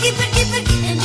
keep it, keep it.